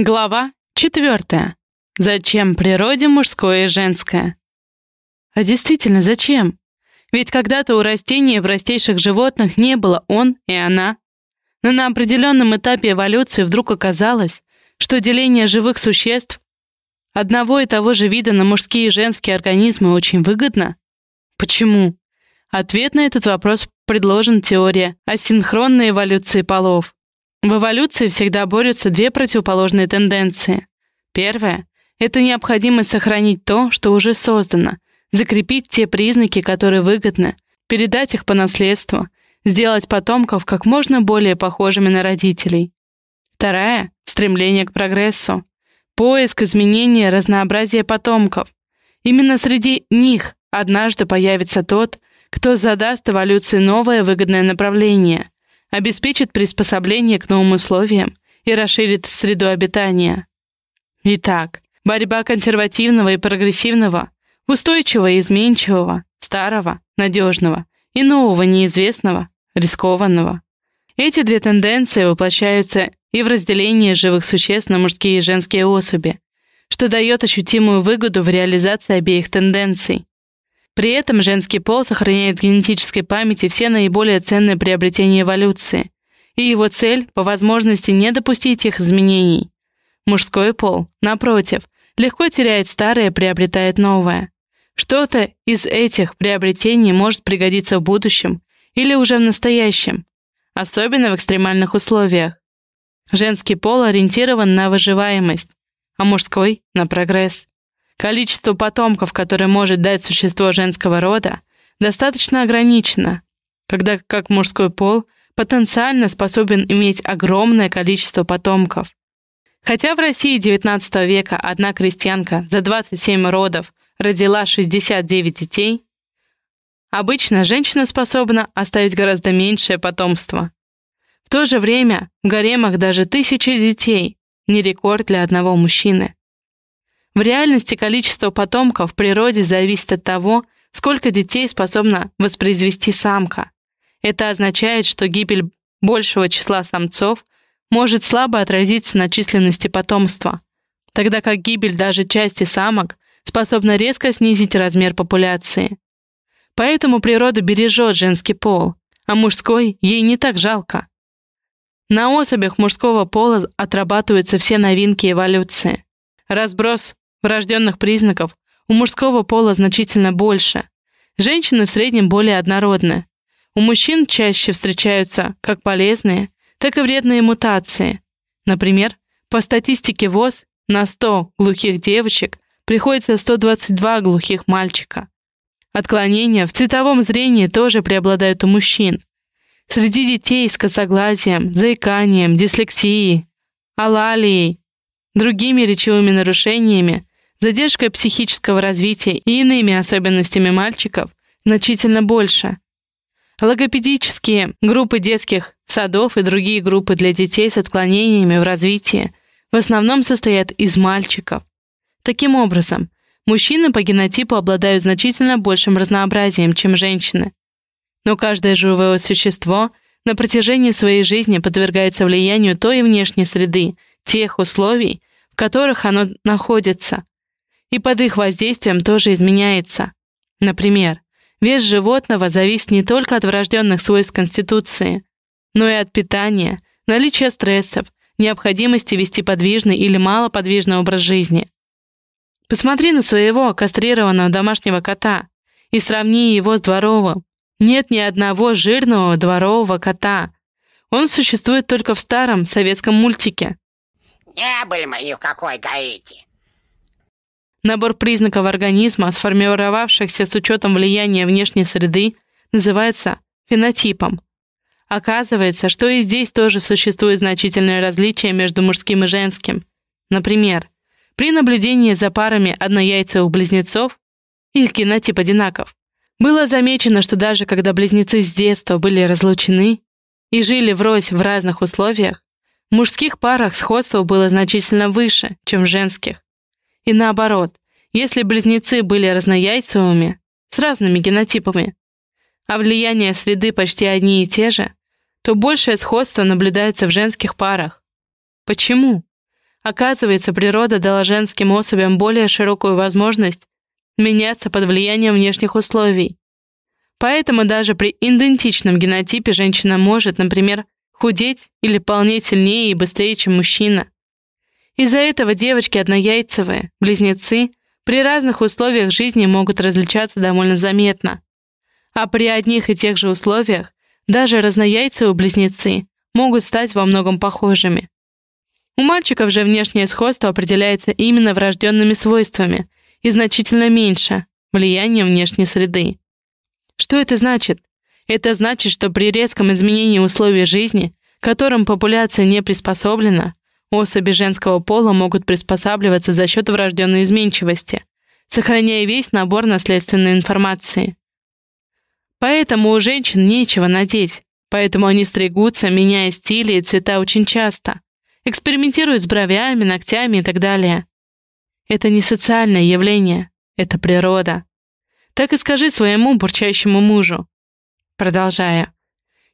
Глава 4. Зачем природе мужское и женское? А действительно, зачем? Ведь когда-то у растений и простейших животных не было он и она. Но на определенном этапе эволюции вдруг оказалось, что деление живых существ одного и того же вида на мужские и женские организмы очень выгодно. Почему? Ответ на этот вопрос предложен теория асинхронной эволюции полов. В эволюции всегда борются две противоположные тенденции. Первая — это необходимость сохранить то, что уже создано, закрепить те признаки, которые выгодны, передать их по наследству, сделать потомков как можно более похожими на родителей. Вторая — стремление к прогрессу, поиск изменения разнообразия потомков. Именно среди них однажды появится тот, кто задаст эволюции новое выгодное направление — обеспечит приспособление к новым условиям и расширит среду обитания. Итак, борьба консервативного и прогрессивного, устойчивого и изменчивого, старого, надежного и нового неизвестного, рискованного. Эти две тенденции воплощаются и в разделении живых существ на мужские и женские особи, что дает ощутимую выгоду в реализации обеих тенденций. При этом женский пол сохраняет в генетической памяти все наиболее ценные приобретения эволюции, и его цель — по возможности не допустить их изменений. Мужской пол, напротив, легко теряет старое и приобретает новое. Что-то из этих приобретений может пригодиться в будущем или уже в настоящем, особенно в экстремальных условиях. Женский пол ориентирован на выживаемость, а мужской — на прогресс. Количество потомков, которое может дать существо женского рода, достаточно ограничено, когда как мужской пол потенциально способен иметь огромное количество потомков. Хотя в России XIX века одна крестьянка за 27 родов родила 69 детей, обычно женщина способна оставить гораздо меньшее потомство. В то же время в гаремах даже тысячи детей — не рекорд для одного мужчины. В реальности количество потомков в природе зависит от того, сколько детей способна воспроизвести самка. Это означает, что гибель большего числа самцов может слабо отразиться на численности потомства, тогда как гибель даже части самок способна резко снизить размер популяции. Поэтому природа бережет женский пол, а мужской ей не так жалко. На особях мужского пола отрабатываются все новинки эволюции. Разброс Врожденных признаков у мужского пола значительно больше. Женщины в среднем более однородны. У мужчин чаще встречаются как полезные, так и вредные мутации. Например, по статистике ВОЗ на 100 глухих девочек приходится 122 глухих мальчика. Отклонения в цветовом зрении тоже преобладают у мужчин. Среди детей с косоглазием, заиканием, дислексией, алалией, другими речевыми нарушениями задержкой психического развития и иными особенностями мальчиков значительно больше. Логопедические группы детских садов и другие группы для детей с отклонениями в развитии в основном состоят из мальчиков. Таким образом, мужчины по генотипу обладают значительно большим разнообразием, чем женщины. Но каждое живое существо на протяжении своей жизни подвергается влиянию той внешней среды, тех условий, в которых оно находится, и под их воздействием тоже изменяется. Например, вес животного зависит не только от врожденных свойств конституции, но и от питания, наличия стрессов, необходимости вести подвижный или малоподвижный образ жизни. Посмотри на своего кастрированного домашнего кота и сравни его с дворовым. Нет ни одного жирного дворового кота. Он существует только в старом советском мультике. «Не были мы ни в какой Гаити. Набор признаков организма, сформировавшихся с учетом влияния внешней среды, называется фенотипом. Оказывается, что и здесь тоже существует значительное различие между мужским и женским. Например, при наблюдении за парами однояйцевых близнецов, их генотип одинаков, было замечено, что даже когда близнецы с детства были разлучены и жили врозь в разных условиях, в мужских парах сходство было значительно выше, чем в женских. И наоборот, если близнецы были разнояйцевыми, с разными генотипами, а влияние среды почти одни и те же, то большее сходство наблюдается в женских парах. Почему? Оказывается, природа дала женским особям более широкую возможность меняться под влиянием внешних условий. Поэтому даже при идентичном генотипе женщина может, например, худеть или полнеть сильнее и быстрее, чем мужчина. Из-за этого девочки однояйцевые, близнецы, при разных условиях жизни могут различаться довольно заметно. А при одних и тех же условиях даже разнояйцевые близнецы могут стать во многом похожими. У мальчиков же внешнее сходство определяется именно врожденными свойствами и значительно меньше влиянием внешней среды. Что это значит? Это значит, что при резком изменении условий жизни, которым популяция не приспособлена, особи женского пола могут приспосабливаться за счет врожденной изменчивости, сохраняя весь набор наследственной информации. Поэтому у женщин нечего надеть, поэтому они стригутся, меняя стили и цвета очень часто, экспериментируют с бровями, ногтями и так далее. Это не социальное явление, это природа. Так и скажи своему бурчащему мужу. Продолжая.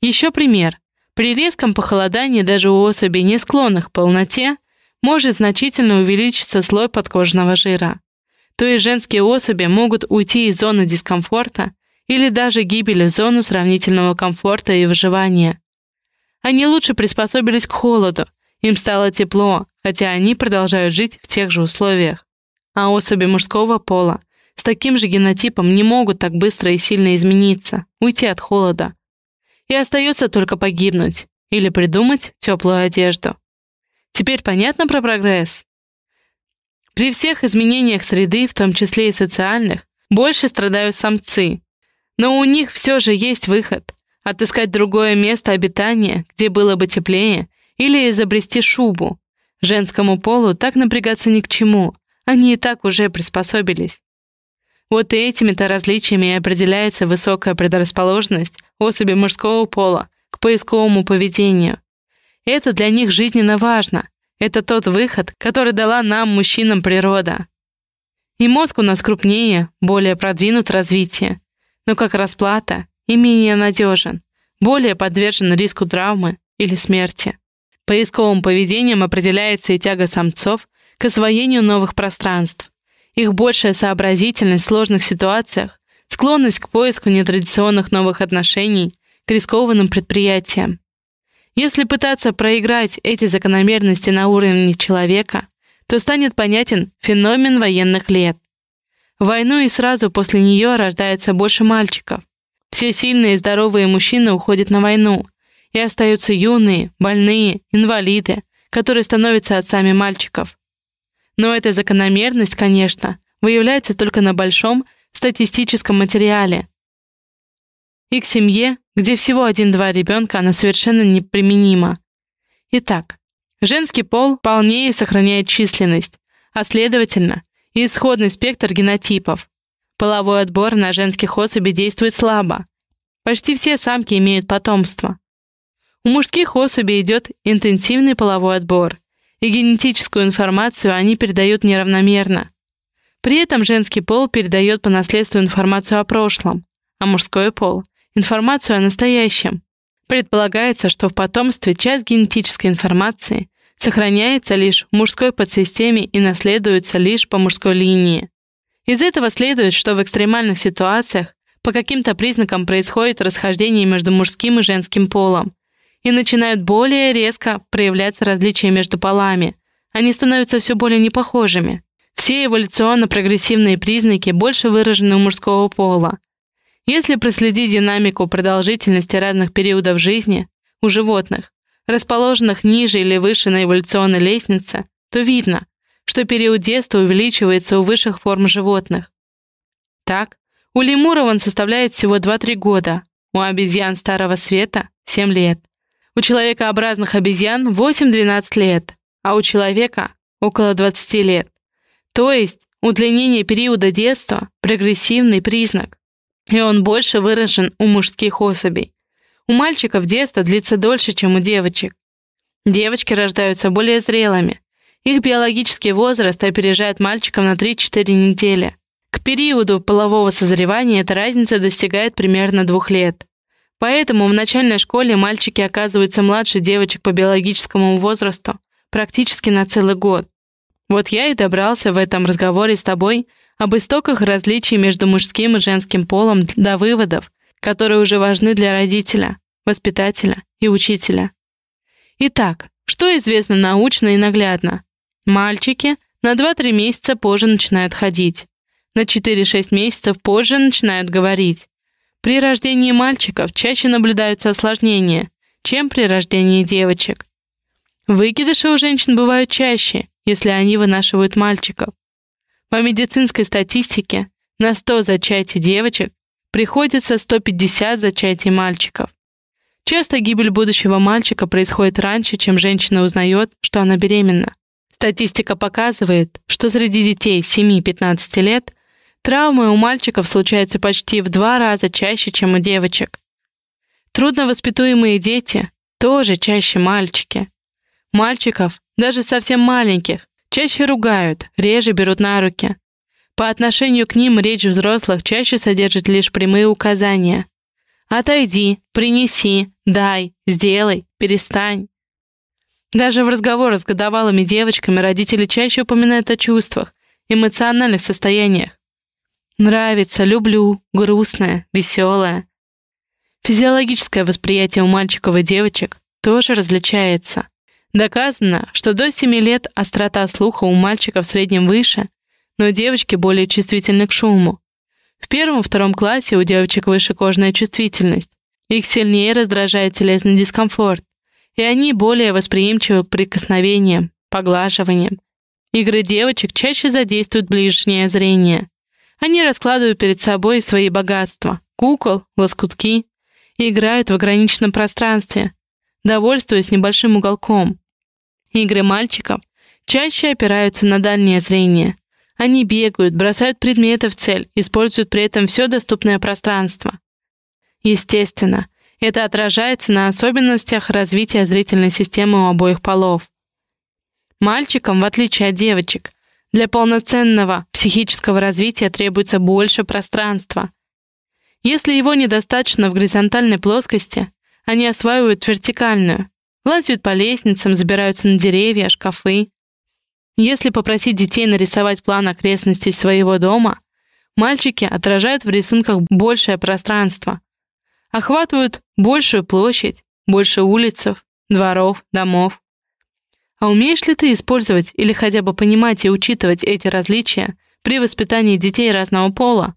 Еще пример. При резком похолодании даже у особей, не склонных к полноте, может значительно увеличиться слой подкожного жира. То есть женские особи могут уйти из зоны дискомфорта или даже гибели в зону сравнительного комфорта и выживания. Они лучше приспособились к холоду, им стало тепло, хотя они продолжают жить в тех же условиях. А особи мужского пола с таким же генотипом не могут так быстро и сильно измениться, уйти от холода. И остается только погибнуть или придумать теплую одежду. Теперь понятно про прогресс? При всех изменениях среды, в том числе и социальных, больше страдают самцы. Но у них все же есть выход — отыскать другое место обитания, где было бы теплее, или изобрести шубу. Женскому полу так напрягаться ни к чему, они и так уже приспособились. Вот этими-то различиями и определяется высокая предрасположенность особи мужского пола к поисковому поведению. Это для них жизненно важно. Это тот выход, который дала нам, мужчинам, природа. И мозг у нас крупнее, более продвинут в развитии, но как расплата и менее надежен, более подвержен риску травмы или смерти. Поисковым поведением определяется и тяга самцов к освоению новых пространств, их большая сообразительность в сложных ситуациях, склонность к поиску нетрадиционных новых отношений, к рискованным предприятиям. Если пытаться проиграть эти закономерности на уровне человека, то станет понятен феномен военных лет. В войну и сразу после нее рождается больше мальчиков. Все сильные и здоровые мужчины уходят на войну, и остаются юные, больные, инвалиды, которые становятся отцами мальчиков. Но эта закономерность, конечно, выявляется только на большом статистическом материале. И к семье, где всего один-два ребенка, она совершенно неприменима. Итак, женский пол полнее сохраняет численность, а следовательно, и исходный спектр генотипов. Половой отбор на женских особей действует слабо. Почти все самки имеют потомство. У мужских особей идет интенсивный половой отбор, и генетическую информацию они передают неравномерно. При этом женский пол передает по наследству информацию о прошлом, а мужской пол — информацию о настоящем. Предполагается, что в потомстве часть генетической информации сохраняется лишь в мужской подсистеме и наследуется лишь по мужской линии. Из этого следует, что в экстремальных ситуациях по каким-то признакам происходит расхождение между мужским и женским полом, и начинают более резко проявляться различия между полами. Они становятся все более непохожими. Все эволюционно-прогрессивные признаки больше выражены у мужского пола. Если проследить динамику продолжительности разных периодов жизни у животных, расположенных ниже или выше на эволюционной лестнице, то видно, что период детства увеличивается у высших форм животных. Так, у лемуров он составляет всего 2-3 года, у обезьян Старого Света — 7 лет, у человекообразных обезьян 8-12 лет, а у человека около 20 лет. То есть удлинение периода детства – прогрессивный признак. И он больше выражен у мужских особей. У мальчиков детство длится дольше, чем у девочек. Девочки рождаются более зрелыми. Их биологический возраст опережает мальчиков на 3-4 недели. К периоду полового созревания эта разница достигает примерно двух лет. Поэтому в начальной школе мальчики оказываются младше девочек по биологическому возрасту практически на целый год. Вот я и добрался в этом разговоре с тобой об истоках различий между мужским и женским полом до выводов, которые уже важны для родителя, воспитателя и учителя. Итак, что известно научно и наглядно? Мальчики на 2-3 месяца позже начинают ходить, на 4-6 месяцев позже начинают говорить. При рождении мальчиков чаще наблюдаются осложнения, чем при рождении девочек. Выкидыши у женщин бывают чаще, если они вынашивают мальчиков. По медицинской статистике на 100 зачатий девочек приходится 150 зачатий мальчиков. Часто гибель будущего мальчика происходит раньше, чем женщина узнает, что она беременна. Статистика показывает, что среди детей 7-15 лет травмы у мальчиков случаются почти в два раза чаще, чем у девочек. Трудновоспитуемые дети тоже чаще мальчики. Мальчиков, даже совсем маленьких, чаще ругают, реже берут на руки. По отношению к ним речь взрослых чаще содержит лишь прямые указания. «Отойди», «принеси», «дай», «сделай», «перестань». Даже в разговорах с годовалыми девочками родители чаще упоминают о чувствах, эмоциональных состояниях. Нравится, люблю, грустное, веселое. Физиологическое восприятие у мальчиков и девочек тоже различается. Доказано, что до 7 лет острота слуха у мальчиков в среднем выше, но девочки более чувствительны к шуму. В первом-втором классе у девочек выше кожная чувствительность. Их сильнее раздражает телесный дискомфорт, и они более восприимчивы к прикосновениям, поглаживаниям. Игры девочек чаще задействуют ближнее зрение. Они раскладывают перед собой свои богатства — кукол, лоскутки — и играют в ограниченном пространстве, довольствуясь небольшим уголком. Игры мальчиков чаще опираются на дальнее зрение. Они бегают, бросают предметы в цель, используют при этом все доступное пространство. Естественно, это отражается на особенностях развития зрительной системы у обоих полов. Мальчикам, в отличие от девочек, для полноценного психического развития требуется больше пространства. Если его недостаточно в горизонтальной плоскости, они осваивают вертикальную, лазят по лестницам, забираются на деревья, шкафы. Если попросить детей нарисовать план окрестностей своего дома, мальчики отражают в рисунках большее пространство, охватывают большую площадь, больше улицев, дворов, домов. А умеешь ли ты использовать или хотя бы понимать и учитывать эти различия при воспитании детей разного пола?